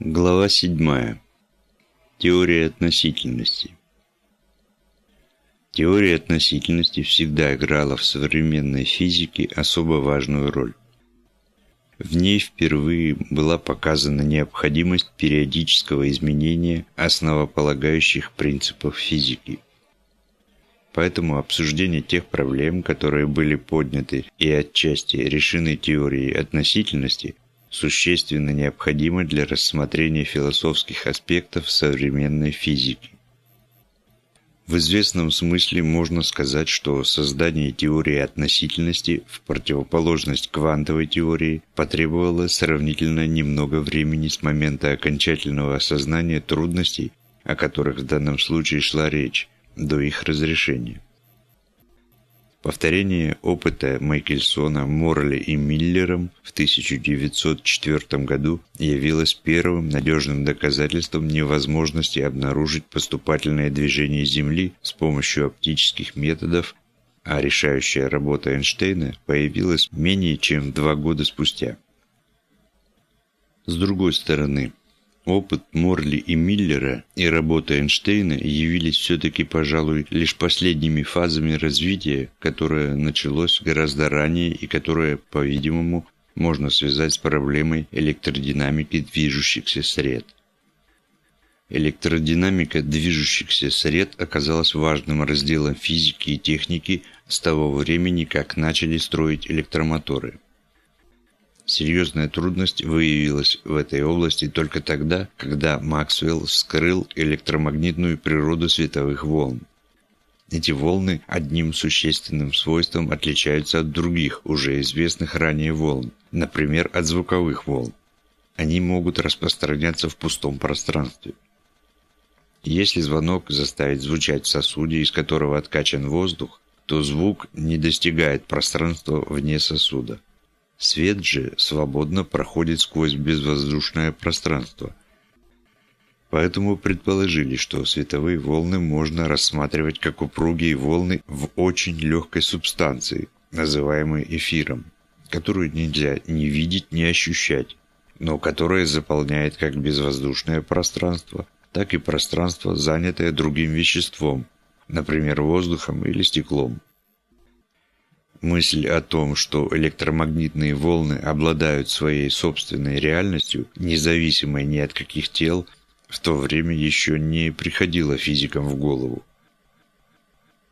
Глава 7. Теория относительности. Теория относительности всегда играла в современной физике особо важную роль. В ней впервые была показана необходимость периодического изменения основополагающих принципов физики. Поэтому обсуждение тех проблем, которые были подняты и отчасти решены теорией относительности, существенно необходимо для рассмотрения философских аспектов современной физики. В известном смысле можно сказать, что создание теории относительности в противоположность квантовой теории потребовало сравнительно немного времени с момента окончательного осознания трудностей, о которых в данном случае шла речь, до их разрешения. Повторение опыта Майкельсона, Морли и Миллером в 1904 году явилось первым надежным доказательством невозможности обнаружить поступательное движение Земли с помощью оптических методов, а решающая работа Эйнштейна появилась менее чем два года спустя. С другой стороны, Опыт Морли и Миллера и работа Эйнштейна явились все-таки, пожалуй, лишь последними фазами развития, которое началось гораздо ранее и которое, по-видимому, можно связать с проблемой электродинамики движущихся сред. Электродинамика движущихся сред оказалась важным разделом физики и техники с того времени, как начали строить электромоторы. Серьезная трудность выявилась в этой области только тогда, когда Максвелл скрыл электромагнитную природу световых волн. Эти волны одним существенным свойством отличаются от других, уже известных ранее волн, например, от звуковых волн. Они могут распространяться в пустом пространстве. Если звонок заставить звучать в сосуде, из которого откачан воздух, то звук не достигает пространства вне сосуда. Свет же свободно проходит сквозь безвоздушное пространство. Поэтому предположили, что световые волны можно рассматривать как упругие волны в очень легкой субстанции, называемой эфиром, которую нельзя ни видеть, ни ощущать, но которая заполняет как безвоздушное пространство, так и пространство, занятое другим веществом, например, воздухом или стеклом. Мысль о том, что электромагнитные волны обладают своей собственной реальностью, независимой ни от каких тел, в то время еще не приходила физикам в голову.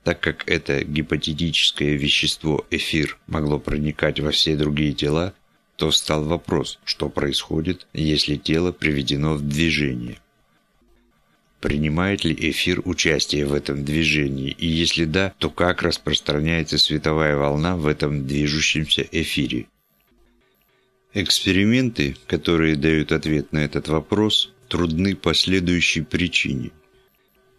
Так как это гипотетическое вещество эфир могло проникать во все другие тела, то встал вопрос, что происходит, если тело приведено в движение. Принимает ли эфир участие в этом движении, и если да, то как распространяется световая волна в этом движущемся эфире? Эксперименты, которые дают ответ на этот вопрос, трудны по следующей причине.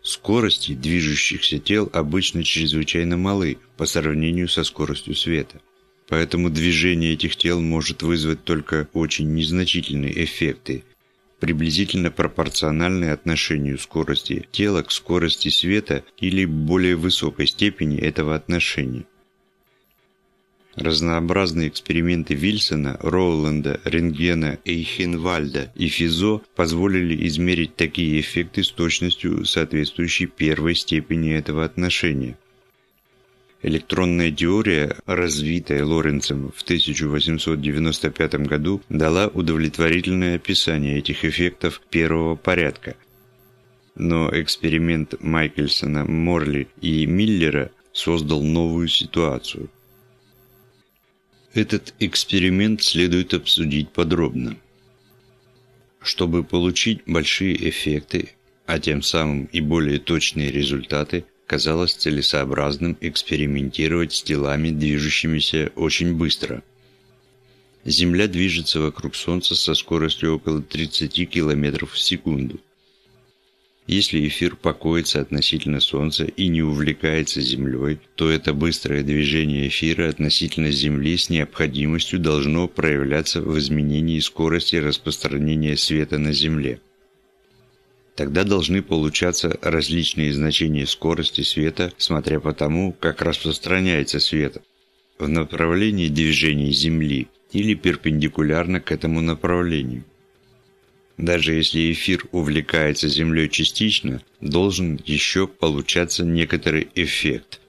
Скорости движущихся тел обычно чрезвычайно малы по сравнению со скоростью света. Поэтому движение этих тел может вызвать только очень незначительные эффекты, приблизительно пропорциональны отношению скорости тела к скорости света или более высокой степени этого отношения. Разнообразные эксперименты Вильсона, Роуланда, Рентгена, Эйхенвальда и Физо позволили измерить такие эффекты с точностью, соответствующей первой степени этого отношения. Электронная теория, развитая Лоренцем в 1895 году, дала удовлетворительное описание этих эффектов первого порядка. Но эксперимент Майкельсона, Морли и Миллера создал новую ситуацию. Этот эксперимент следует обсудить подробно. Чтобы получить большие эффекты, а тем самым и более точные результаты, казалось целесообразным экспериментировать с телами, движущимися очень быстро. Земля движется вокруг Солнца со скоростью около 30 км в секунду. Если эфир покоится относительно Солнца и не увлекается Землей, то это быстрое движение эфира относительно Земли с необходимостью должно проявляться в изменении скорости распространения света на Земле. Тогда должны получаться различные значения скорости света, смотря по тому, как распространяется свет в направлении движения Земли или перпендикулярно к этому направлению. даже если эфир увлекается Землей частично, должен еще получаться некоторый эффект,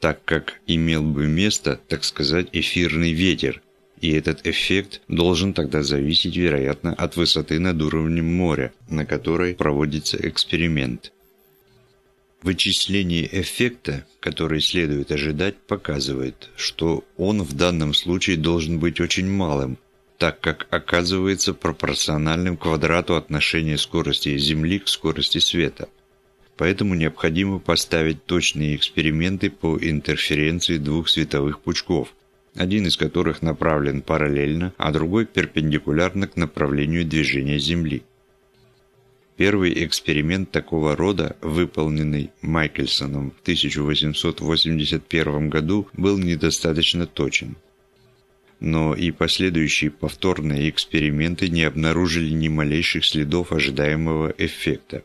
так как имел бы место, так сказать, эфирный ветер, и этот эффект должен тогда зависеть, вероятно, от высоты над уровнем моря, на которой проводится эксперимент. Вычисление эффекта, который следует ожидать, показывает, что он в данном случае должен быть очень малым, так как оказывается пропорциональным квадрату отношения скорости Земли к скорости света. Поэтому необходимо поставить точные эксперименты по интерференции двух световых пучков, один из которых направлен параллельно, а другой перпендикулярно к направлению движения Земли. Первый эксперимент такого рода, выполненный Майкельсоном в 1881 году, был недостаточно точен. Но и последующие повторные эксперименты не обнаружили ни малейших следов ожидаемого эффекта.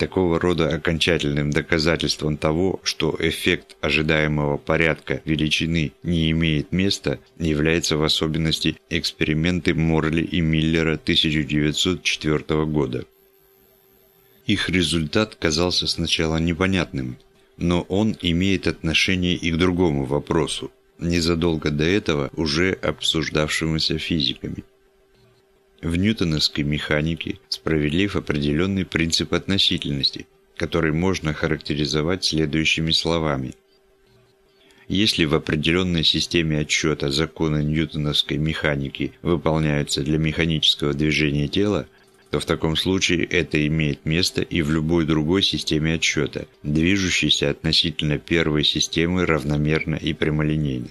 Такого рода окончательным доказательством того, что эффект ожидаемого порядка величины не имеет места, является в особенности эксперименты Морли и Миллера 1904 года. Их результат казался сначала непонятным, но он имеет отношение и к другому вопросу, незадолго до этого уже обсуждавшемуся физиками. В ньютоновской механике справедлив определенный принцип относительности, который можно характеризовать следующими словами. Если в определенной системе отсчета законы ньютоновской механики выполняются для механического движения тела, то в таком случае это имеет место и в любой другой системе отсчета, движущейся относительно первой системы равномерно и прямолинейно.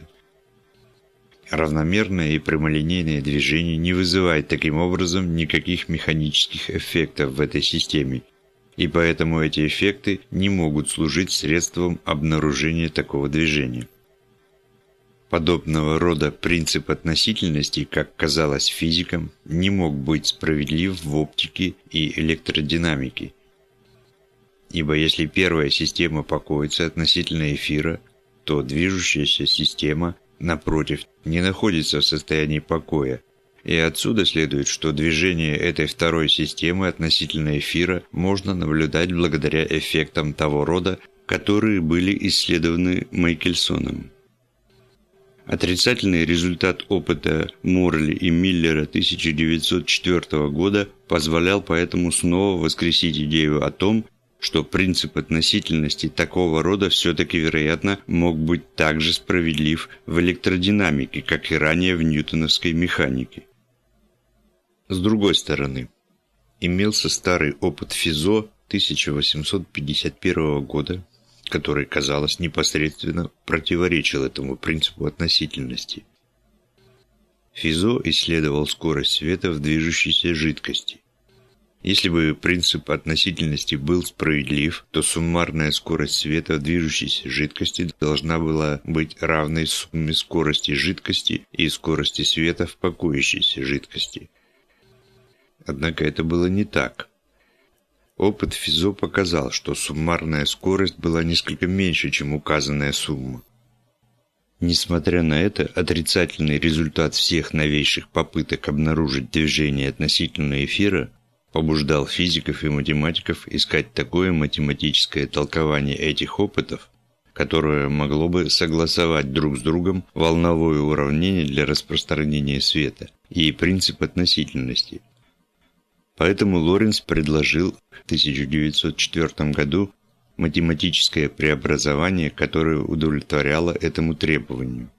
Равномерное и прямолинейное движение не вызывает таким образом никаких механических эффектов в этой системе, и поэтому эти эффекты не могут служить средством обнаружения такого движения. Подобного рода принцип относительности, как казалось физикам, не мог быть справедлив в оптике и электродинамике. Ибо если первая система покоится относительно эфира, то движущаяся система – напротив, не находится в состоянии покоя. И отсюда следует, что движение этой второй системы относительно эфира можно наблюдать благодаря эффектам того рода, которые были исследованы Майкельсоном. Отрицательный результат опыта Морли и Миллера 1904 года позволял поэтому снова воскресить идею о том, что принцип относительности такого рода все-таки, вероятно, мог быть также справедлив в электродинамике, как и ранее в ньютоновской механике. С другой стороны, имелся старый опыт Физо 1851 года, который, казалось, непосредственно противоречил этому принципу относительности. Физо исследовал скорость света в движущейся жидкости – если бы принцип относительности был справедлив, то суммарная скорость света в движущейся жидкости должна была быть равной сумме скорости жидкости и скорости света в покоящейся жидкости. Однако это было не так. Опыт Физо показал, что суммарная скорость была несколько меньше, чем указанная сумма. Несмотря на это, отрицательный результат всех новейших попыток обнаружить движение относительно эфира побуждал физиков и математиков искать такое математическое толкование этих опытов, которое могло бы согласовать друг с другом волновое уравнение для распространения света и принцип относительности. Поэтому Лоренц предложил в 1904 году математическое преобразование, которое удовлетворяло этому требованию.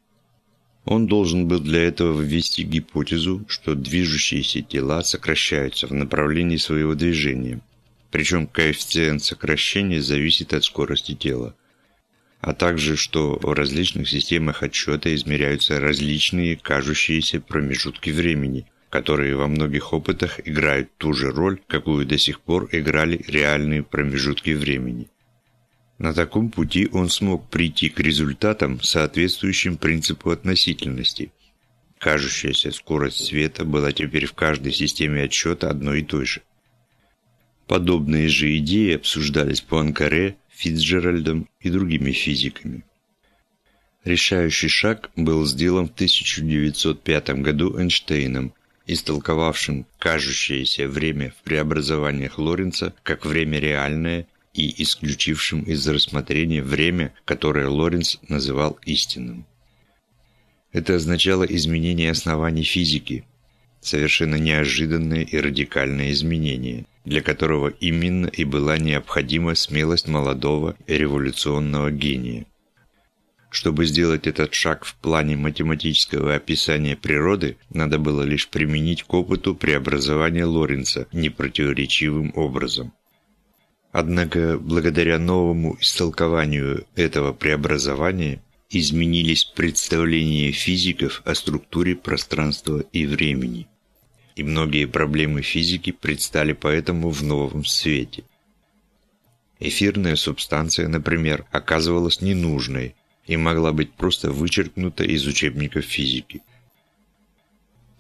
Он должен был для этого ввести гипотезу, что движущиеся тела сокращаются в направлении своего движения, причем коэффициент сокращения зависит от скорости тела, а также что в различных системах отсчета измеряются различные кажущиеся промежутки времени, которые во многих опытах играют ту же роль, какую до сих пор играли реальные промежутки времени. На таком пути он смог прийти к результатам, соответствующим принципу относительности. Кажущаяся скорость света была теперь в каждой системе отсчета одной и той же. Подобные же идеи обсуждались по Анкаре, Фицджеральдом и другими физиками. Решающий шаг был сделан в 1905 году Эйнштейном, истолковавшим кажущееся время в преобразованиях Лоренца как время реальное и исключившим из рассмотрения время, которое Лоренц называл истинным. Это означало изменение оснований физики, совершенно неожиданное и радикальное изменение, для которого именно и была необходима смелость молодого революционного гения. Чтобы сделать этот шаг в плане математического описания природы, надо было лишь применить к опыту преобразования Лоренца непротиворечивым образом. Однако, благодаря новому истолкованию этого преобразования, изменились представления физиков о структуре пространства и времени. И многие проблемы физики предстали поэтому в новом свете. Эфирная субстанция, например, оказывалась ненужной и могла быть просто вычеркнута из учебников физики.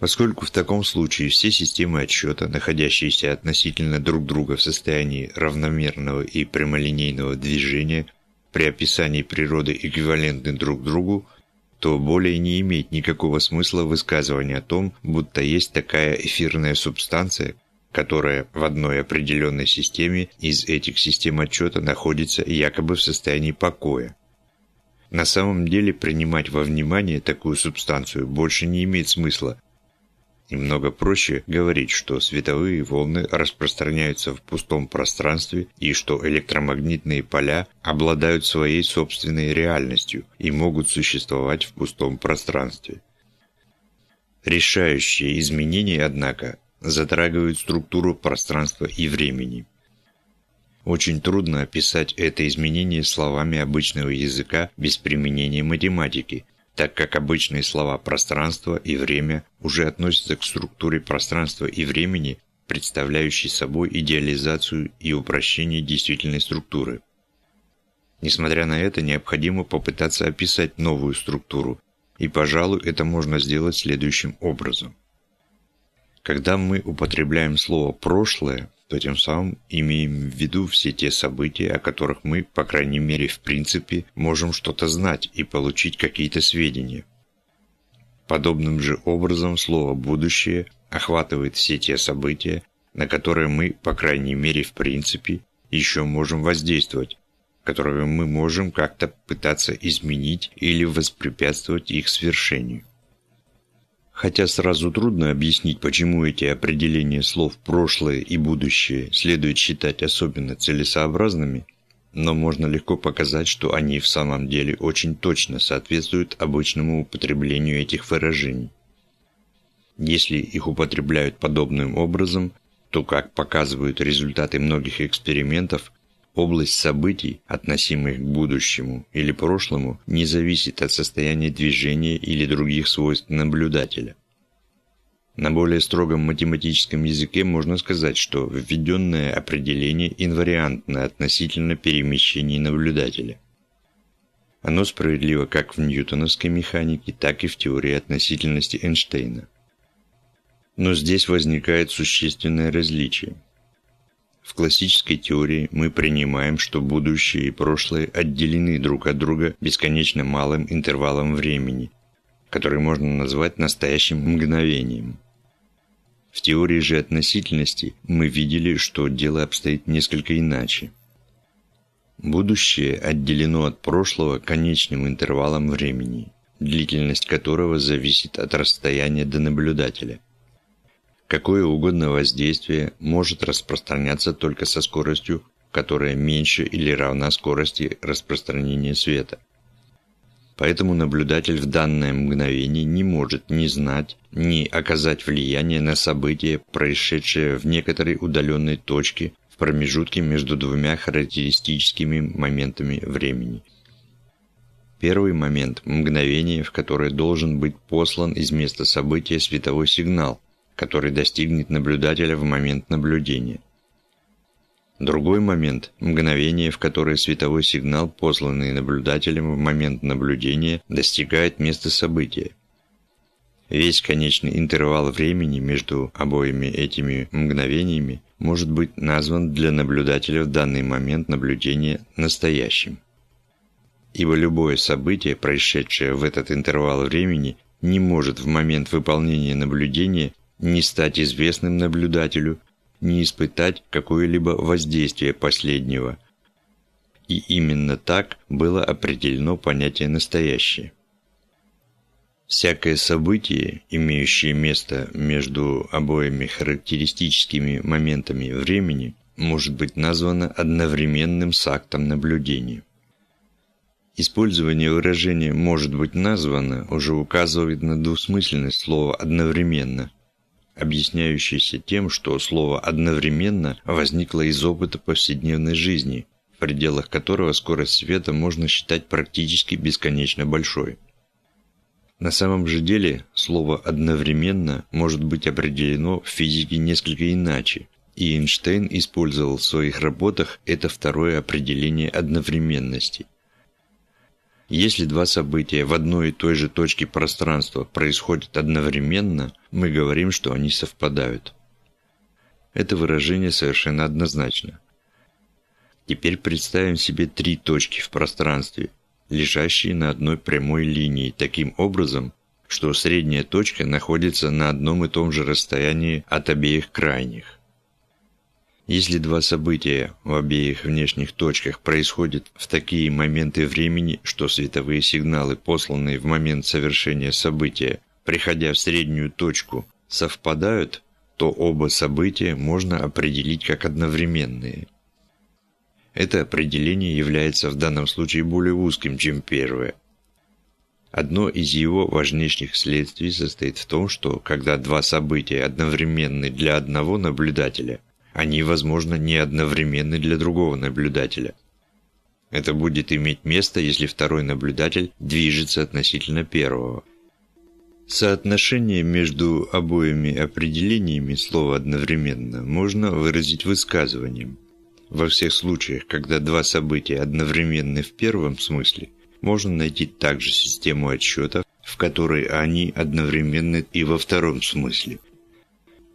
Поскольку в таком случае все системы отсчета, находящиеся относительно друг друга в состоянии равномерного и прямолинейного движения, при описании природы эквивалентны друг другу, то более не имеет никакого смысла высказывания о том, будто есть такая эфирная субстанция, которая в одной определенной системе из этих систем отчета находится якобы в состоянии покоя. На самом деле принимать во внимание такую субстанцию больше не имеет смысла, Немного проще говорить, что световые волны распространяются в пустом пространстве и что электромагнитные поля обладают своей собственной реальностью и могут существовать в пустом пространстве. Решающие изменения, однако, затрагивают структуру пространства и времени. Очень трудно описать это изменение словами обычного языка без применения математики, так как обычные слова «пространство» и «время» уже относятся к структуре пространства и времени, представляющей собой идеализацию и упрощение действительной структуры. Несмотря на это, необходимо попытаться описать новую структуру, и, пожалуй, это можно сделать следующим образом. Когда мы употребляем слово «прошлое», то тем самым имеем в виду все те события, о которых мы, по крайней мере в принципе, можем что-то знать и получить какие-то сведения. Подобным же образом слово «будущее» охватывает все те события, на которые мы, по крайней мере в принципе, еще можем воздействовать, которые мы можем как-то пытаться изменить или воспрепятствовать их свершению. Хотя сразу трудно объяснить, почему эти определения слов «прошлое» и «будущее» следует считать особенно целесообразными, но можно легко показать, что они в самом деле очень точно соответствуют обычному употреблению этих выражений. Если их употребляют подобным образом, то, как показывают результаты многих экспериментов, область событий, относимых к будущему или прошлому, не зависит от состояния движения или других свойств наблюдателя. На более строгом математическом языке можно сказать, что введенное определение инвариантно относительно перемещений наблюдателя. Оно справедливо как в ньютоновской механике, так и в теории относительности Эйнштейна. Но здесь возникает существенное различие – в классической теории мы принимаем, что будущее и прошлое отделены друг от друга бесконечно малым интервалом времени, который можно назвать настоящим мгновением. В теории же относительности мы видели, что дело обстоит несколько иначе. Будущее отделено от прошлого конечным интервалом времени, длительность которого зависит от расстояния до наблюдателя – Какое угодно воздействие может распространяться только со скоростью, которая меньше или равна скорости распространения света. Поэтому наблюдатель в данное мгновение не может ни знать, ни оказать влияние на событие, происшедшее в некоторой удаленной точке в промежутке между двумя характеристическими моментами времени. Первый момент – мгновение, в которое должен быть послан из места события световой сигнал – который достигнет наблюдателя в момент наблюдения. Другой момент – мгновение, в которое световой сигнал, посланный наблюдателем в момент наблюдения, достигает места события. Весь конечный интервал времени между обоими этими мгновениями может быть назван для наблюдателя в данный момент наблюдения настоящим. Ибо любое событие, происшедшее в этот интервал времени, не может в момент выполнения наблюдения не стать известным наблюдателю, не испытать какое-либо воздействие последнего. И именно так было определено понятие «настоящее». Всякое событие, имеющее место между обоими характеристическими моментами времени, может быть названо одновременным с актом наблюдения. Использование выражения «может быть названо» уже указывает на двусмысленность слова «одновременно», объясняющееся тем, что слово «одновременно» возникло из опыта повседневной жизни, в пределах которого скорость света можно считать практически бесконечно большой. На самом же деле слово «одновременно» может быть определено в физике несколько иначе, и Эйнштейн использовал в своих работах это второе определение одновременности. Если два события в одной и той же точке пространства происходят одновременно, мы говорим, что они совпадают. Это выражение совершенно однозначно. Теперь представим себе три точки в пространстве, лежащие на одной прямой линии таким образом, что средняя точка находится на одном и том же расстоянии от обеих крайних. Если два события в обеих внешних точках происходят в такие моменты времени, что световые сигналы, посланные в момент совершения события, приходя в среднюю точку, совпадают, то оба события можно определить как одновременные – это определение является в данном случае более узким, чем первое. Одно из его важнейших следствий состоит в том, что когда два события одновременны для одного наблюдателя, они, возможно, не одновременны для другого наблюдателя. Это будет иметь место, если второй наблюдатель движется относительно первого. Соотношение между обоими определениями слова «одновременно» можно выразить высказыванием – во всех случаях, когда два события одновременны в первом смысле, можно найти также систему отсчета, в которой они одновременны и во втором смысле.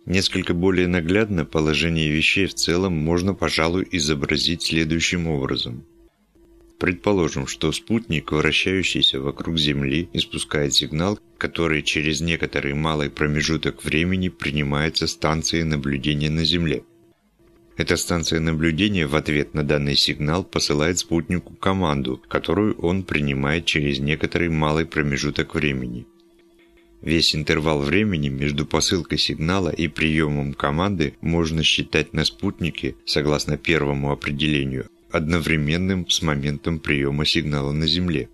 Несколько более наглядно положение вещей в целом можно, пожалуй, изобразить следующим образом. Предположим, что спутник, вращающийся вокруг Земли, испускает сигнал, который через некоторый малый промежуток времени принимается станцией наблюдения на Земле – эта станция наблюдения в ответ на данный сигнал посылает спутнику команду, которую он принимает через некоторый малый промежуток времени. Весь интервал времени между посылкой сигнала и приемом команды можно считать на спутнике, согласно первому определению, одновременным с моментом приема сигнала на Земле.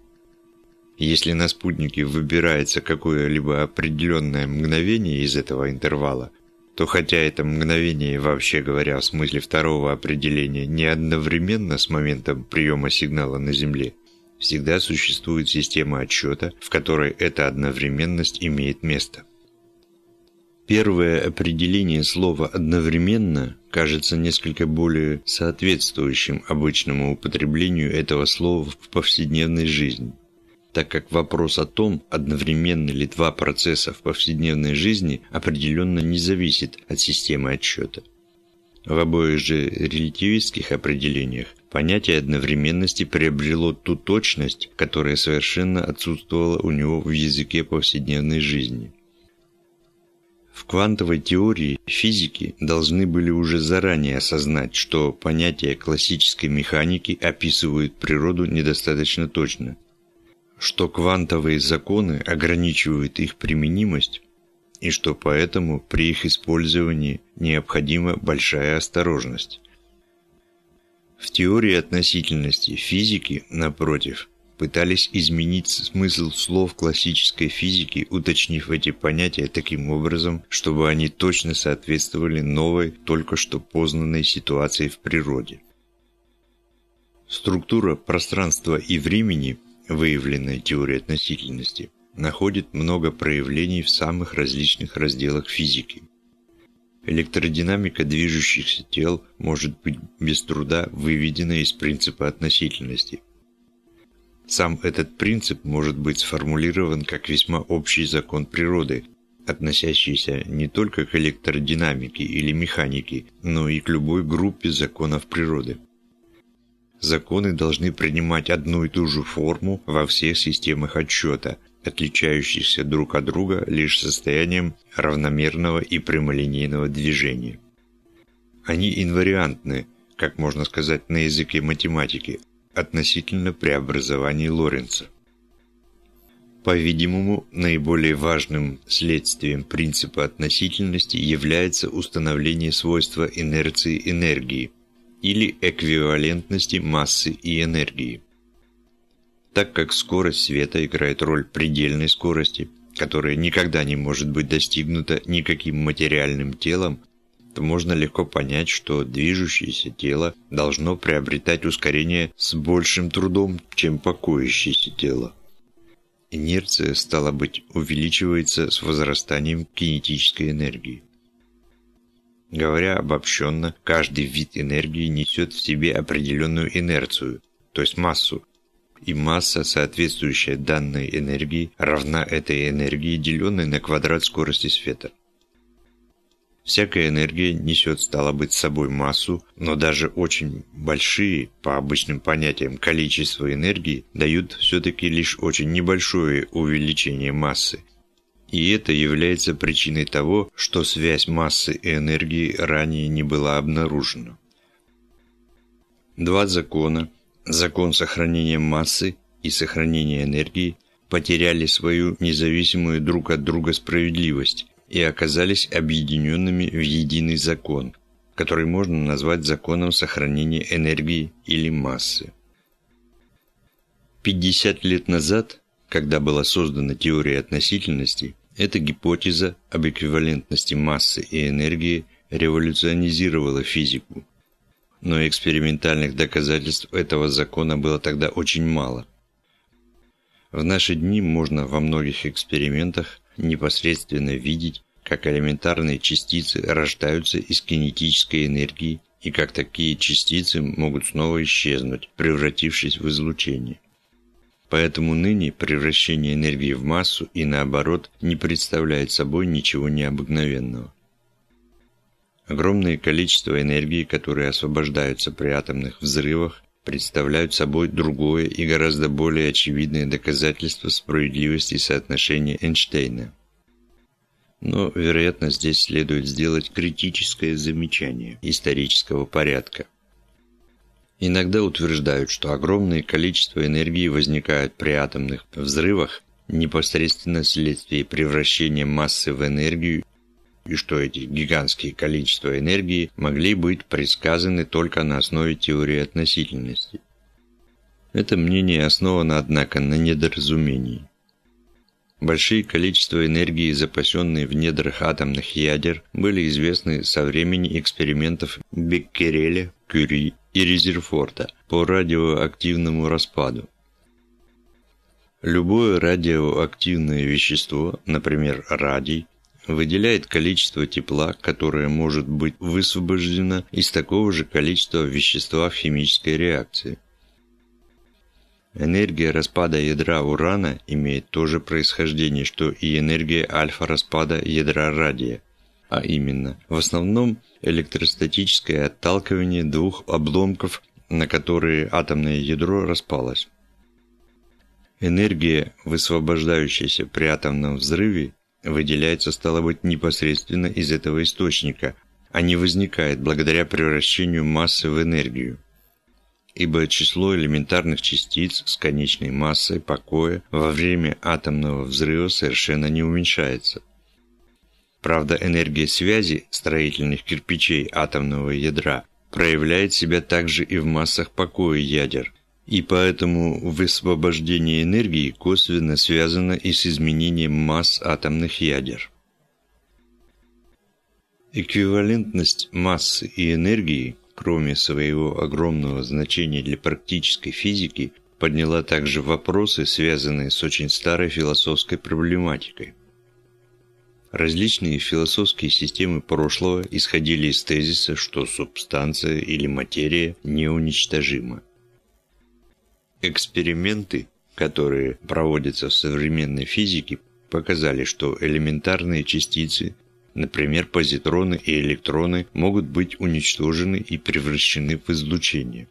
Если на спутнике выбирается какое-либо определенное мгновение из этого интервала, то хотя это мгновение, вообще говоря, в смысле второго определения, не одновременно с моментом приема сигнала на Земле, всегда существует система отсчета, в которой эта одновременность имеет место. Первое определение слова «одновременно» кажется несколько более соответствующим обычному употреблению этого слова в повседневной жизни так как вопрос о том, одновременно ли два процесса в повседневной жизни, определенно не зависит от системы отсчета. В обоих же релятивистских определениях понятие одновременности приобрело ту точность, которая совершенно отсутствовала у него в языке повседневной жизни. В квантовой теории физики должны были уже заранее осознать, что понятия классической механики описывают природу недостаточно точно – что квантовые законы ограничивают их применимость и что поэтому при их использовании необходима большая осторожность. В теории относительности физики, напротив, пытались изменить смысл слов классической физики, уточнив эти понятия таким образом, чтобы они точно соответствовали новой, только что познанной ситуации в природе. Структура пространства и времени – выявленная теория относительности, находит много проявлений в самых различных разделах физики. Электродинамика движущихся тел может быть без труда выведена из принципа относительности. Сам этот принцип может быть сформулирован как весьма общий закон природы, относящийся не только к электродинамике или механике, но и к любой группе законов природы законы должны принимать одну и ту же форму во всех системах отсчета, отличающихся друг от друга лишь состоянием равномерного и прямолинейного движения. Они инвариантны, как можно сказать на языке математики, относительно преобразований Лоренца. По-видимому, наиболее важным следствием принципа относительности является установление свойства инерции энергии или эквивалентности массы и энергии. Так как скорость света играет роль предельной скорости, которая никогда не может быть достигнута никаким материальным телом, то можно легко понять, что движущееся тело должно приобретать ускорение с большим трудом, чем покоящееся тело. Инерция, стало быть, увеличивается с возрастанием кинетической энергии. Говоря обобщенно, каждый вид энергии несет в себе определенную инерцию, то есть массу, и масса, соответствующая данной энергии, равна этой энергии, деленной на квадрат скорости света. Всякая энергия несет, стало быть, собой массу, но даже очень большие, по обычным понятиям, количества энергии дают все-таки лишь очень небольшое увеличение массы. И это является причиной того, что связь массы и энергии ранее не была обнаружена. Два закона, закон сохранения массы и сохранения энергии, потеряли свою независимую друг от друга справедливость и оказались объединенными в единый закон, который можно назвать законом сохранения энергии или массы. 50 лет назад, когда была создана теория относительности, эта гипотеза об эквивалентности массы и энергии революционизировала физику. Но экспериментальных доказательств этого закона было тогда очень мало. В наши дни можно во многих экспериментах непосредственно видеть, как элементарные частицы рождаются из кинетической энергии и как такие частицы могут снова исчезнуть, превратившись в излучение. Поэтому ныне превращение энергии в массу и наоборот не представляет собой ничего необыкновенного. Огромное количество энергии, которые освобождаются при атомных взрывах, представляют собой другое и гораздо более очевидное доказательство справедливости соотношения Эйнштейна. Но, вероятно, здесь следует сделать критическое замечание исторического порядка. Иногда утверждают, что огромное количество энергии возникает при атомных взрывах непосредственно вследствие превращения массы в энергию и что эти гигантские количества энергии могли быть предсказаны только на основе теории относительности. Это мнение основано, однако, на недоразумении. Большие количества энергии, запасенные в недрах атомных ядер, были известны со времени экспериментов Беккереля, Кюри и Резерфорда по радиоактивному распаду. Любое радиоактивное вещество, например, радий, выделяет количество тепла, которое может быть высвобождено из такого же количества вещества в химической реакции. Энергия распада ядра урана имеет то же происхождение, что и энергия альфа-распада ядра радия, а именно, в основном электростатическое отталкивание двух обломков, на которые атомное ядро распалось. Энергия, высвобождающаяся при атомном взрыве, выделяется, стало быть, непосредственно из этого источника, а не возникает благодаря превращению массы в энергию. Ибо число элементарных частиц с конечной массой покоя во время атомного взрыва совершенно не уменьшается. Правда, энергия связи строительных кирпичей атомного ядра проявляет себя также и в массах покоя ядер – и поэтому высвобождение энергии косвенно связано и с изменением масс атомных ядер. Эквивалентность массы и энергии, кроме своего огромного значения для практической физики, подняла также вопросы, связанные с очень старой философской проблематикой. Различные философские системы прошлого исходили из тезиса, что субстанция или материя неуничтожима. Эксперименты, которые проводятся в современной физике, показали, что элементарные частицы, например, позитроны и электроны, могут быть уничтожены и превращены в излучение.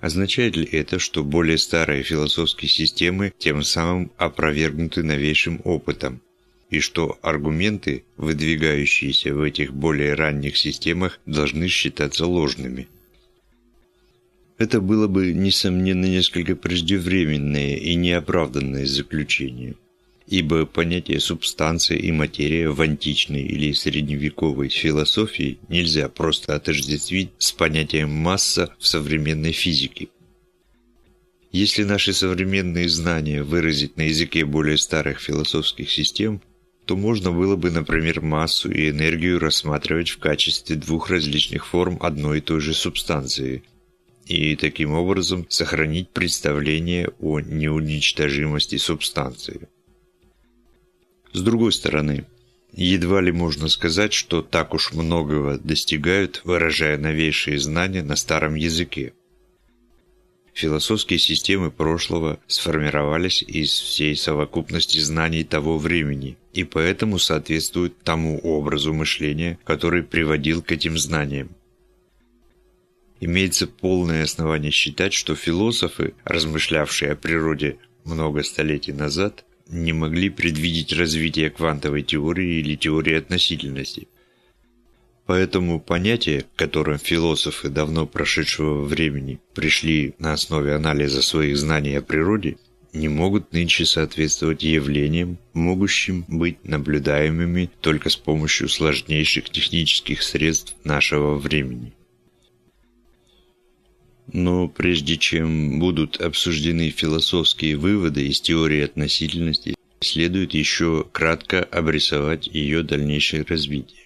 Означает ли это, что более старые философские системы тем самым опровергнуты новейшим опытом? И что аргументы, выдвигающиеся в этих более ранних системах, должны считаться ложными? Это было бы, несомненно, несколько преждевременное и неоправданное заключение ибо понятие субстанция и материя в античной или средневековой философии нельзя просто отождествить с понятием масса в современной физике. Если наши современные знания выразить на языке более старых философских систем, то можно было бы, например, массу и энергию рассматривать в качестве двух различных форм одной и той же субстанции, и таким образом сохранить представление о неуничтожимости субстанции. С другой стороны, едва ли можно сказать, что так уж многого достигают, выражая новейшие знания на старом языке. Философские системы прошлого сформировались из всей совокупности знаний того времени и поэтому соответствуют тому образу мышления, который приводил к этим знаниям. Имеется полное основание считать, что философы, размышлявшие о природе много столетий назад, не могли предвидеть развитие квантовой теории или теории относительности. Поэтому понятия, к которым философы давно прошедшего времени пришли на основе анализа своих знаний о природе, не могут нынче соответствовать явлениям, могущим быть наблюдаемыми только с помощью сложнейших технических средств нашего времени. Но прежде чем будут обсуждены философские выводы из теории относительности, следует еще кратко обрисовать ее дальнейшее развитие.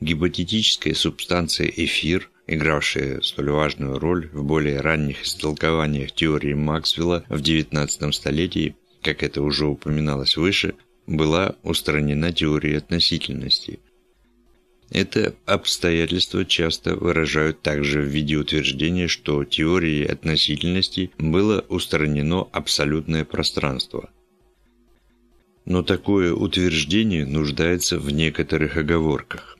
Гипотетическая субстанция эфир, игравшая столь важную роль в более ранних истолкованиях теории Максвелла в XIX столетии, как это уже упоминалось выше, была устранена теорией относительности – это обстоятельство часто выражают также в виде утверждения, что теорией относительности было устранено абсолютное пространство. Но такое утверждение нуждается в некоторых оговорках.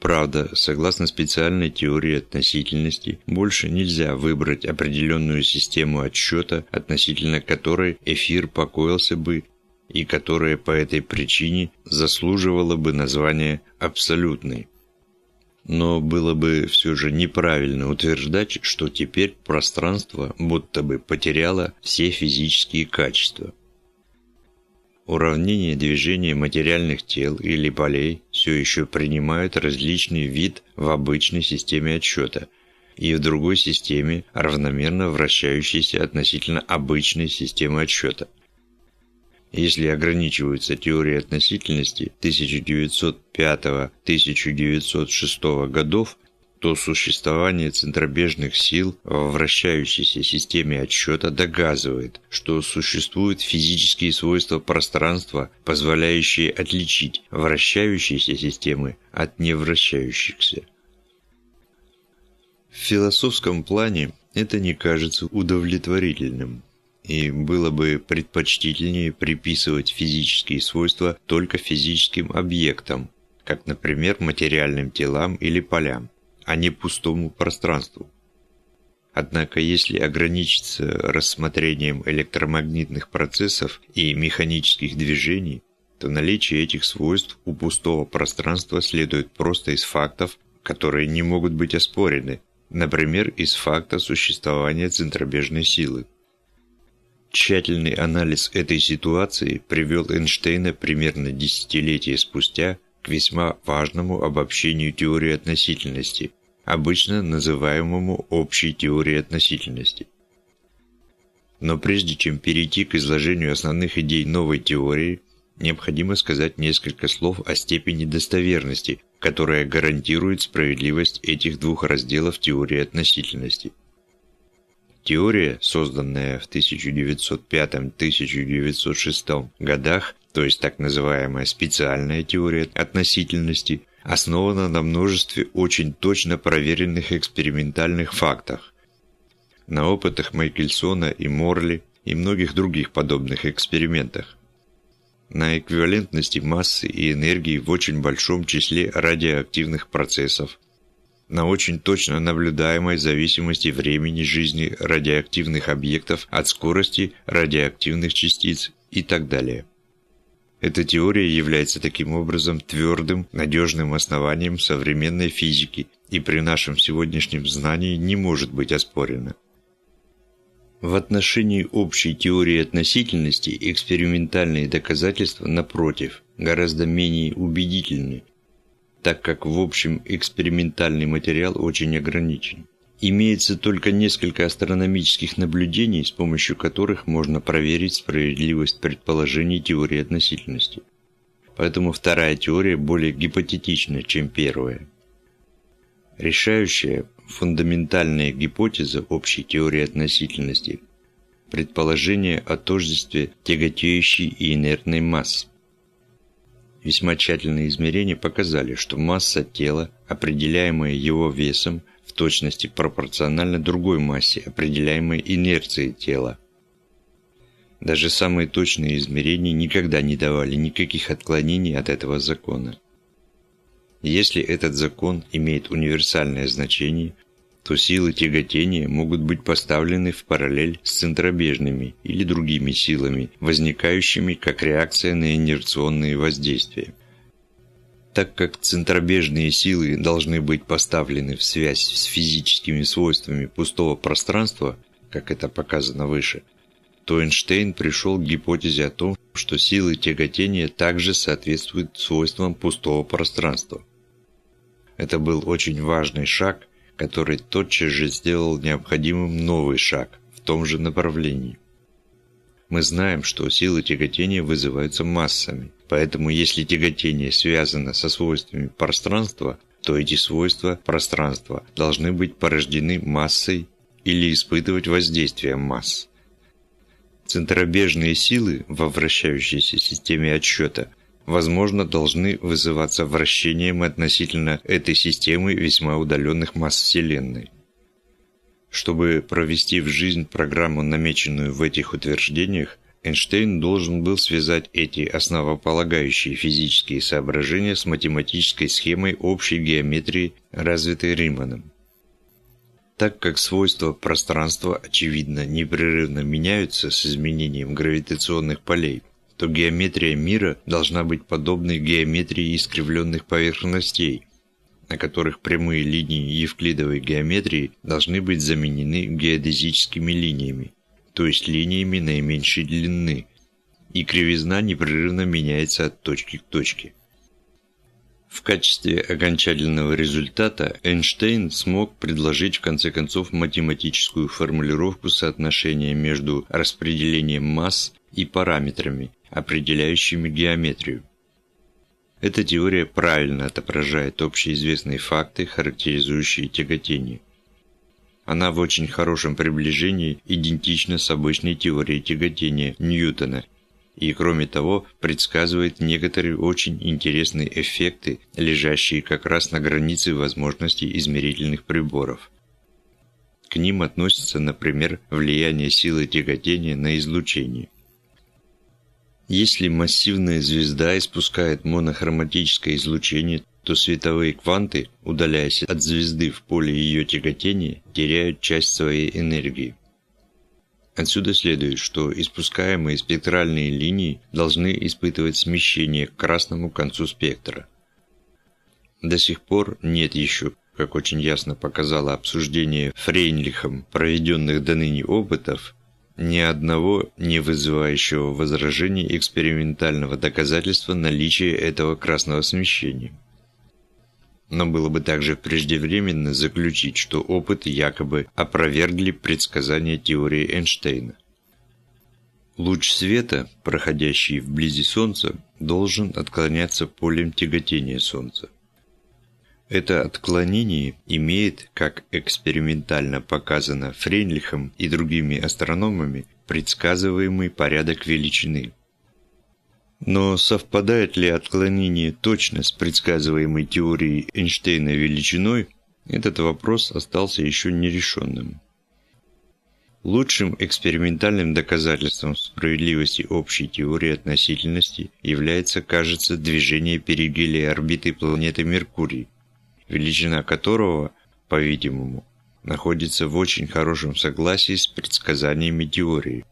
Правда, согласно специальной теории относительности, больше нельзя выбрать определенную систему отсчета, относительно которой эфир покоился бы и которая по этой причине заслуживала бы названия «абсолютной». Но было бы все же неправильно утверждать, что теперь пространство будто бы потеряло все физические качества. Уравнение движения материальных тел или полей все еще принимают различный вид в обычной системе отсчета и в другой системе, равномерно вращающейся относительно обычной системы отсчета. Если ограничиваются теорией относительности 1905-1906 годов, то существование центробежных сил во вращающейся системе отсчета доказывает, что существуют физические свойства пространства, позволяющие отличить вращающиеся системы от невращающихся. В философском плане это не кажется удовлетворительным и было бы предпочтительнее приписывать физические свойства только физическим объектам, как, например, материальным телам или полям, а не пустому пространству. Однако, если ограничиться рассмотрением электромагнитных процессов и механических движений, то наличие этих свойств у пустого пространства следует просто из фактов, которые не могут быть оспорены, например, из факта существования центробежной силы. Тщательный анализ этой ситуации привел Эйнштейна примерно десятилетия спустя к весьма важному обобщению теории относительности, обычно называемому общей теорией относительности. Но прежде чем перейти к изложению основных идей новой теории, необходимо сказать несколько слов о степени достоверности, которая гарантирует справедливость этих двух разделов теории относительности. Теория, созданная в 1905-1906 годах, то есть так называемая специальная теория относительности, основана на множестве очень точно проверенных экспериментальных фактов. На опытах Майкельсона и Морли и многих других подобных экспериментах. На эквивалентности массы и энергии в очень большом числе радиоактивных процессов, на очень точно наблюдаемой зависимости времени жизни радиоактивных объектов от скорости радиоактивных частиц и так далее. Эта теория является таким образом твердым, надежным основанием современной физики и при нашем сегодняшнем знании не может быть оспорена. В отношении общей теории относительности экспериментальные доказательства, напротив, гораздо менее убедительны, так как в общем экспериментальный материал очень ограничен. Имеется только несколько астрономических наблюдений, с помощью которых можно проверить справедливость предположений теории относительности. Поэтому вторая теория более гипотетична, чем первая. Решающая фундаментальная гипотеза общей теории относительности – предположение о тождестве тяготеющей и инертной масс. Весьма тщательные измерения показали, что масса тела, определяемая его весом, в точности пропорциональна другой массе, определяемой инерцией тела. Даже самые точные измерения никогда не давали никаких отклонений от этого закона. Если этот закон имеет универсальное значение, то силы тяготения могут быть поставлены в параллель с центробежными или другими силами, возникающими как реакция на инерционные воздействия. Так как центробежные силы должны быть поставлены в связь с физическими свойствами пустого пространства, как это показано выше, то Эйнштейн пришел к гипотезе о том, что силы тяготения также соответствуют свойствам пустого пространства. Это был очень важный шаг, который тотчас же сделал необходимым новый шаг в том же направлении. Мы знаем, что силы тяготения вызываются массами, поэтому если тяготение связано со свойствами пространства, то эти свойства пространства должны быть порождены массой или испытывать воздействие масс. Центробежные силы во вращающейся системе отсчета, возможно, должны вызываться вращением относительно этой системы весьма удаленных масс Вселенной. Чтобы провести в жизнь программу, намеченную в этих утверждениях, Эйнштейн должен был связать эти основополагающие физические соображения с математической схемой общей геометрии, развитой Риманом. Так как свойства пространства, очевидно, непрерывно меняются с изменением гравитационных полей, то геометрия мира должна быть подобной геометрии искривленных поверхностей, на которых прямые линии евклидовой геометрии должны быть заменены геодезическими линиями, то есть линиями наименьшей длины, и кривизна непрерывно меняется от точки к точке. В качестве окончательного результата Эйнштейн смог предложить в конце концов математическую формулировку соотношения между распределением масс и параметрами, определяющими геометрию. Эта теория правильно отображает общеизвестные факты, характеризующие тяготение. Она в очень хорошем приближении идентична с обычной теорией тяготения Ньютона и, кроме того, предсказывает некоторые очень интересные эффекты, лежащие как раз на границе возможностей измерительных приборов. К ним относится, например, влияние силы тяготения на излучение. Если массивная звезда испускает монохроматическое излучение, то световые кванты, удаляясь от звезды в поле ее тяготения, теряют часть своей энергии. Отсюда следует, что испускаемые спектральные линии должны испытывать смещение к красному концу спектра. До сих пор нет еще, как очень ясно показало обсуждение Фрейнлихом проведенных до ныне опытов, ни одного не вызывающего возражений экспериментального доказательства наличия этого красного смещения. Но было бы также преждевременно заключить, что опыты якобы опровергли предсказания теории Эйнштейна. Луч света, проходящий вблизи Солнца, должен отклоняться полем тяготения Солнца. Это отклонение имеет, как экспериментально показано Фрейнлихом и другими астрономами, предсказываемый порядок величины. Но совпадает ли отклонение точно с предсказываемой теорией Эйнштейна величиной, этот вопрос остался еще нерешенным. Лучшим экспериментальным доказательством справедливости общей теории относительности является, кажется, движение перигелия орбиты планеты Меркурий – величина которого по-видимому, находится в очень хорошем согласии с предсказаниями теории.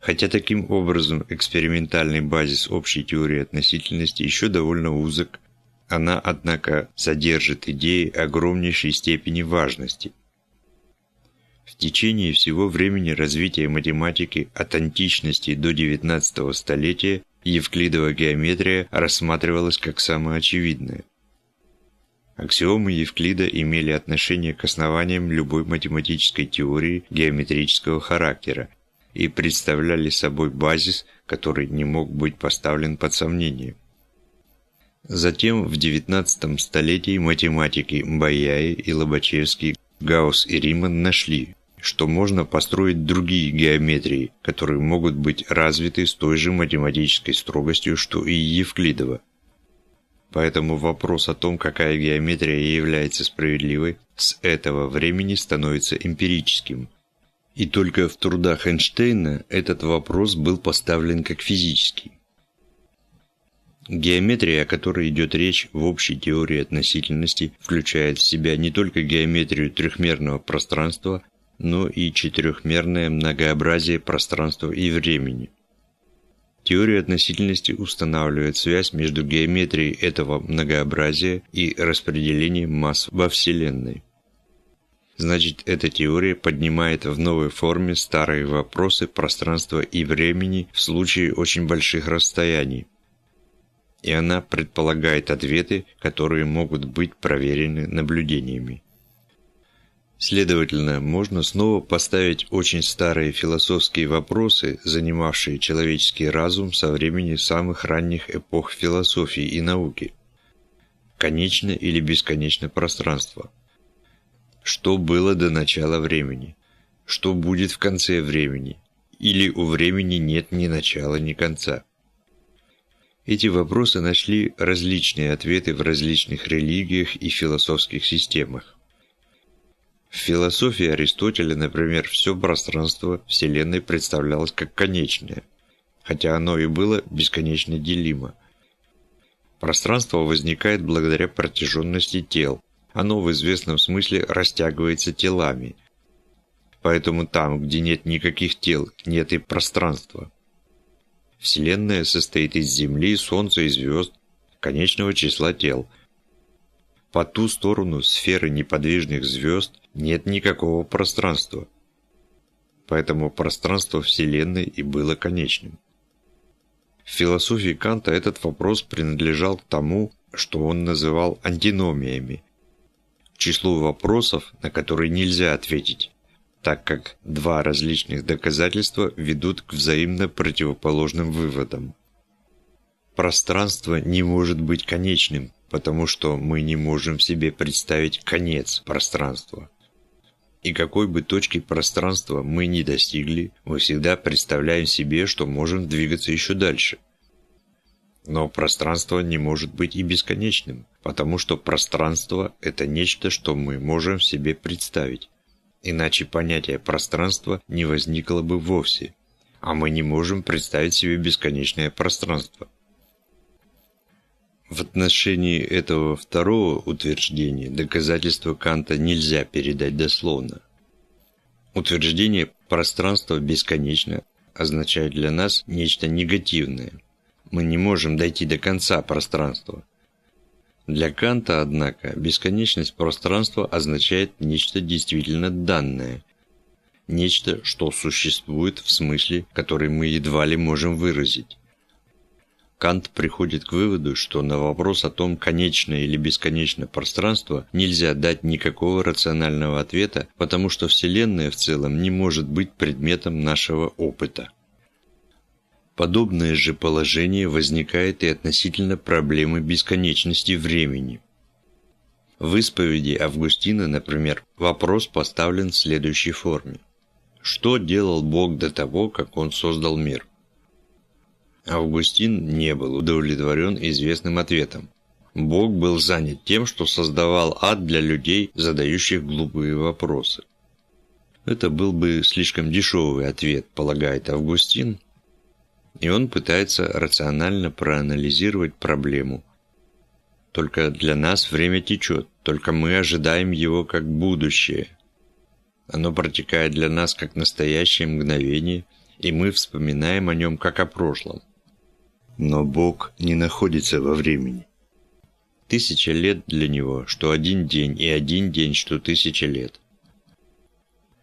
Хотя таким образом экспериментальный базис общей теории относительности еще довольно узок, она, однако, содержит идеи огромнейшей степени важности. В течение всего времени развития математики от античности до XIX столетия Евклидова геометрия рассматривалась как самое очевидное. Аксиомы Евклида имели отношение к основаниям любой математической теории геометрического характера и представляли собой базис, который не мог быть поставлен под сомнение. Затем в XIX столетии математики Баяи и Лобачевский, Гаусс и Риман нашли, что можно построить другие геометрии, которые могут быть развиты с той же математической строгостью, что и Евклидова. Поэтому вопрос о том, какая геометрия является справедливой, с этого времени становится эмпирическим. И только в трудах Эйнштейна этот вопрос был поставлен как физический. Геометрия, о которой идет речь в общей теории относительности, включает в себя не только геометрию трехмерного пространства, но и четырехмерное многообразие пространства и времени. Теория относительности устанавливает связь между геометрией этого многообразия и распределением масс во Вселенной. Значит, эта теория поднимает в новой форме старые вопросы пространства и времени в случае очень больших расстояний. И она предполагает ответы, которые могут быть проверены наблюдениями. Следовательно, можно снова поставить очень старые философские вопросы, занимавшие человеческий разум со времени самых ранних эпох философии и науки. Конечно или бесконечно пространство? Что было до начала времени? Что будет в конце времени? Или у времени нет ни начала, ни конца? Эти вопросы нашли различные ответы в различных религиях и философских системах. В философии Аристотеля, например, все пространство Вселенной представлялось как конечное, хотя оно и было бесконечно делимо. Пространство возникает благодаря протяженности тел. Оно в известном смысле растягивается телами. Поэтому там, где нет никаких тел, нет и пространства. Вселенная состоит из Земли, Солнца и звезд, конечного числа тел. По ту сторону сферы неподвижных звезд нет никакого пространства. Поэтому пространство Вселенной и было конечным. В философии Канта этот вопрос принадлежал к тому, что он называл антиномиями, числу вопросов, на которые нельзя ответить, так как два различных доказательства ведут к взаимно противоположным выводам. Пространство не может быть конечным, потому что мы не можем себе представить конец пространства. И какой бы точки пространства мы ни достигли, мы всегда представляем себе, что можем двигаться еще дальше. Но пространство не может быть и бесконечным, потому что пространство – это нечто, что мы можем себе представить. Иначе понятие пространства не возникло бы вовсе, а мы не можем представить себе бесконечное пространство. В отношении этого второго утверждения доказательства Канта нельзя передать дословно. Утверждение «пространство бесконечно» означает для нас нечто негативное. Мы не можем дойти до конца пространства. Для Канта, однако, бесконечность пространства означает нечто действительно данное, нечто, что существует в смысле, который мы едва ли можем выразить. Кант приходит к выводу, что на вопрос о том, конечное или бесконечное пространство, нельзя дать никакого рационального ответа, потому что Вселенная в целом не может быть предметом нашего опыта. Подобное же положение возникает и относительно проблемы бесконечности времени. В исповеди Августина, например, вопрос поставлен в следующей форме. Что делал Бог до того, как Он создал мир? Августин не был удовлетворен известным ответом. Бог был занят тем, что создавал ад для людей, задающих глупые вопросы. Это был бы слишком дешевый ответ, полагает Августин, и он пытается рационально проанализировать проблему. Только для нас время течет, только мы ожидаем его как будущее. Оно протекает для нас как настоящее мгновение, и мы вспоминаем о нем как о прошлом. Но Бог не находится во времени. Тысяча лет для Него, что один день, и один день, что тысяча лет.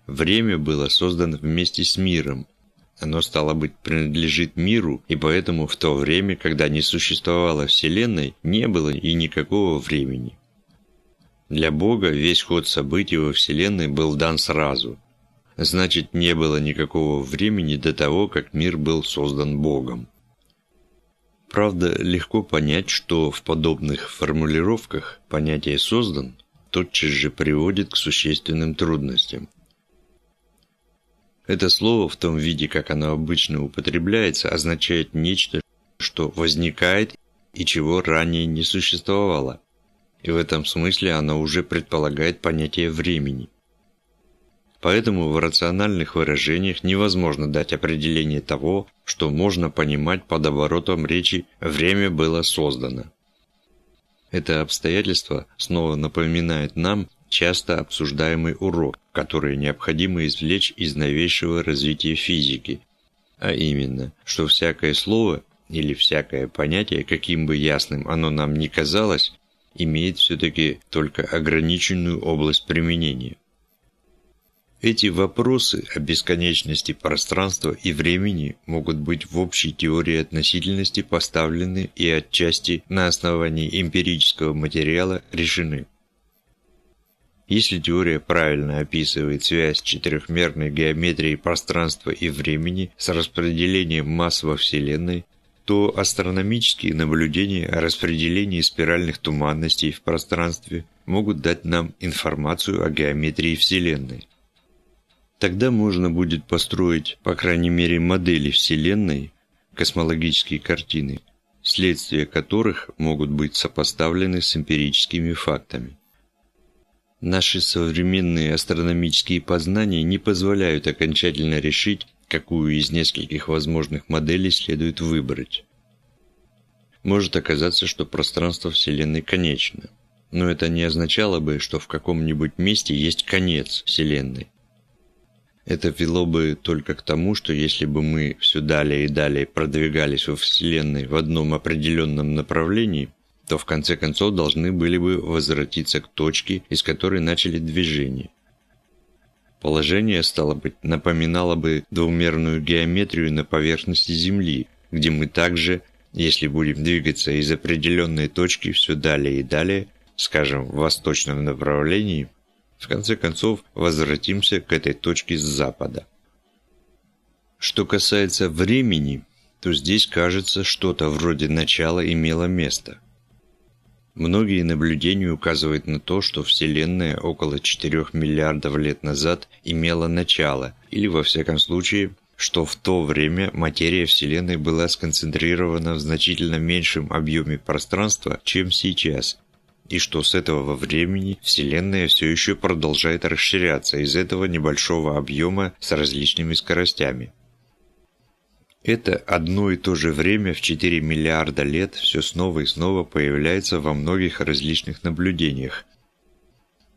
Время было создано вместе с миром. Оно, стало быть, принадлежит миру, и поэтому в то время, когда не существовало Вселенной, не было и никакого времени. Для Бога весь ход событий во Вселенной был дан сразу. Значит, не было никакого времени до того, как мир был создан Богом. Правда, легко понять, что в подобных формулировках понятие «создан» тотчас же приводит к существенным трудностям. Это слово в том виде, как оно обычно употребляется, означает нечто, что возникает и чего ранее не существовало. И в этом смысле оно уже предполагает понятие времени. Поэтому в рациональных выражениях невозможно дать определение того, что можно понимать под оборотом речи «время было создано». Это обстоятельство снова напоминает нам часто обсуждаемый урок, который необходимо извлечь из новейшего развития физики, а именно, что всякое слово или всякое понятие, каким бы ясным оно нам ни казалось, имеет все-таки только ограниченную область применения. Эти вопросы о бесконечности пространства и времени могут быть в общей теории относительности поставлены и отчасти на основании эмпирического материала решены. Если теория правильно описывает связь четырехмерной геометрии пространства и времени с распределением масс во Вселенной, то астрономические наблюдения о распределении спиральных туманностей в пространстве могут дать нам информацию о геометрии Вселенной. Тогда можно будет построить, по крайней мере, модели Вселенной, космологические картины, следствия которых могут быть сопоставлены с эмпирическими фактами. Наши современные астрономические познания не позволяют окончательно решить, какую из нескольких возможных моделей следует выбрать. Может оказаться, что пространство Вселенной конечно, но это не означало бы, что в каком-нибудь месте есть конец Вселенной. Это вело бы только к тому, что если бы мы все далее и далее продвигались во Вселенной в одном определенном направлении, то в конце концов должны были бы возвратиться к точке, из которой начали движение. Положение, стало быть, напоминало бы двумерную геометрию на поверхности Земли, где мы также, если будем двигаться из определенной точки все далее и далее, скажем, в восточном направлении, в конце концов, возвратимся к этой точке с запада. Что касается времени, то здесь, кажется, что-то вроде начала имело место. Многие наблюдения указывают на то, что Вселенная около 4 миллиардов лет назад имела начало, или во всяком случае, что в то время материя Вселенной была сконцентрирована в значительно меньшем объеме пространства, чем сейчас, и что с этого времени Вселенная все еще продолжает расширяться из этого небольшого объема с различными скоростями. Это одно и то же время в 4 миллиарда лет все снова и снова появляется во многих различных наблюдениях.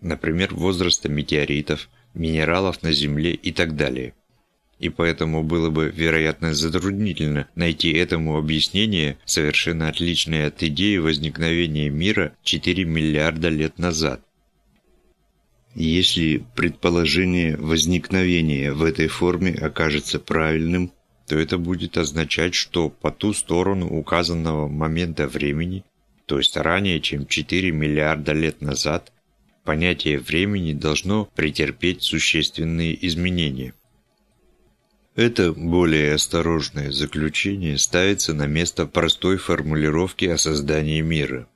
Например, возраста метеоритов, минералов на Земле и так далее и поэтому было бы, вероятно, затруднительно найти этому объяснение, совершенно отличное от идеи возникновения мира 4 миллиарда лет назад. Если предположение возникновения в этой форме окажется правильным, то это будет означать, что по ту сторону указанного момента времени, то есть ранее, чем 4 миллиарда лет назад, понятие времени должно претерпеть существенные изменения. Это более осторожное заключение ставится на место простой формулировки о создании мира.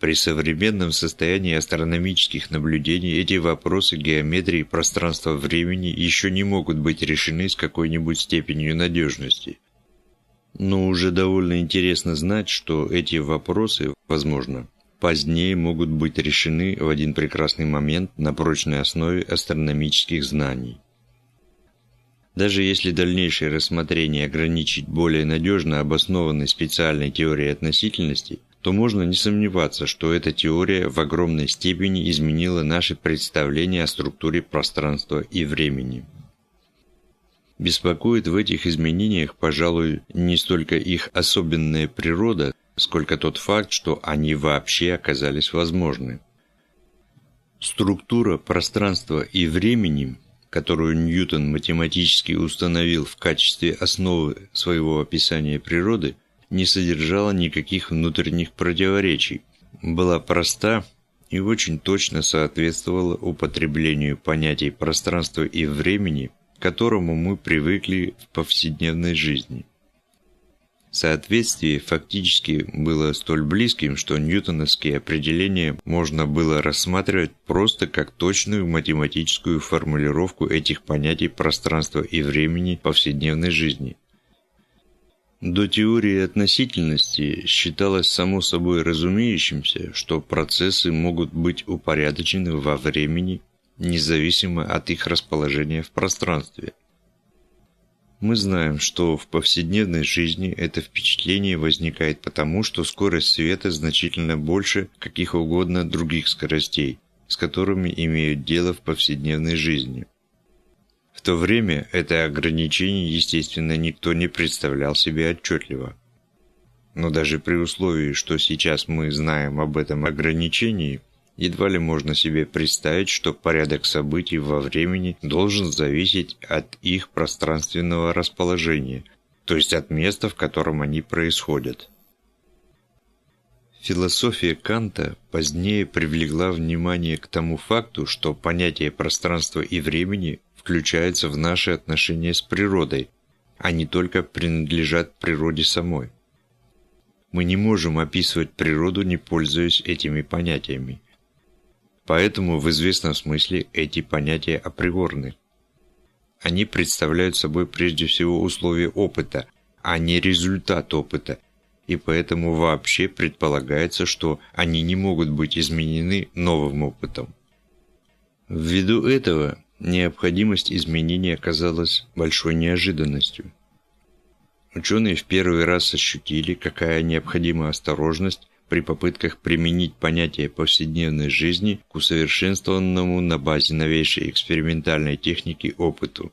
При современном состоянии астрономических наблюдений эти вопросы геометрии пространства-времени еще не могут быть решены с какой-нибудь степенью надежности. Но уже довольно интересно знать, что эти вопросы, возможно, позднее могут быть решены в один прекрасный момент на прочной основе астрономических знаний. Даже если дальнейшее рассмотрение ограничить более надежно обоснованной специальной теорией относительности, то можно не сомневаться, что эта теория в огромной степени изменила наши представления о структуре пространства и времени. Беспокоит в этих изменениях, пожалуй, не столько их особенная природа, сколько тот факт, что они вообще оказались возможны. Структура пространства и времени, которую Ньютон математически установил в качестве основы своего описания природы – не содержала никаких внутренних противоречий, была проста и очень точно соответствовала употреблению понятий пространства и времени, к которому мы привыкли в повседневной жизни. Соответствие фактически было столь близким, что ньютоновские определения можно было рассматривать просто как точную математическую формулировку этих понятий пространства и времени повседневной жизни – до теории относительности считалось само собой разумеющимся, что процессы могут быть упорядочены во времени, независимо от их расположения в пространстве. Мы знаем, что в повседневной жизни это впечатление возникает потому, что скорость света значительно больше каких угодно других скоростей, с которыми имеют дело в повседневной жизни. В то время это ограничение, естественно, никто не представлял себе отчетливо. Но даже при условии, что сейчас мы знаем об этом ограничении, едва ли можно себе представить, что порядок событий во времени должен зависеть от их пространственного расположения, то есть от места, в котором они происходят. Философия Канта позднее привлекла внимание к тому факту, что понятие пространства и времени включаются в наши отношения с природой, а не только принадлежат природе самой. Мы не можем описывать природу, не пользуясь этими понятиями. Поэтому в известном смысле эти понятия априорны. Они представляют собой прежде всего условия опыта, а не результат опыта, и поэтому вообще предполагается, что они не могут быть изменены новым опытом. Ввиду этого Необходимость изменения оказалась большой неожиданностью. Ученые в первый раз ощутили, какая необходима осторожность при попытках применить понятие повседневной жизни к усовершенствованному на базе новейшей экспериментальной техники опыту.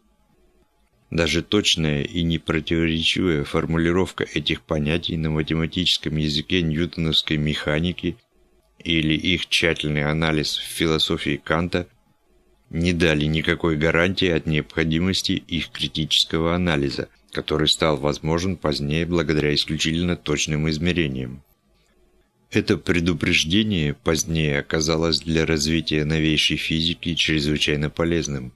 Даже точная и непротиворечивая формулировка этих понятий на математическом языке ньютоновской механики или их тщательный анализ в философии Канта не дали никакой гарантии от необходимости их критического анализа, который стал возможен позднее благодаря исключительно точным измерениям. Это предупреждение позднее оказалось для развития новейшей физики чрезвычайно полезным.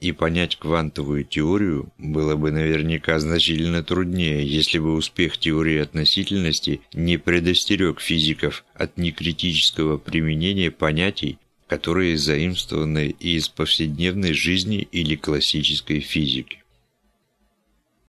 И понять квантовую теорию было бы наверняка значительно труднее, если бы успех теории относительности не предостерег физиков от некритического применения понятий, которые заимствованы из повседневной жизни или классической физики.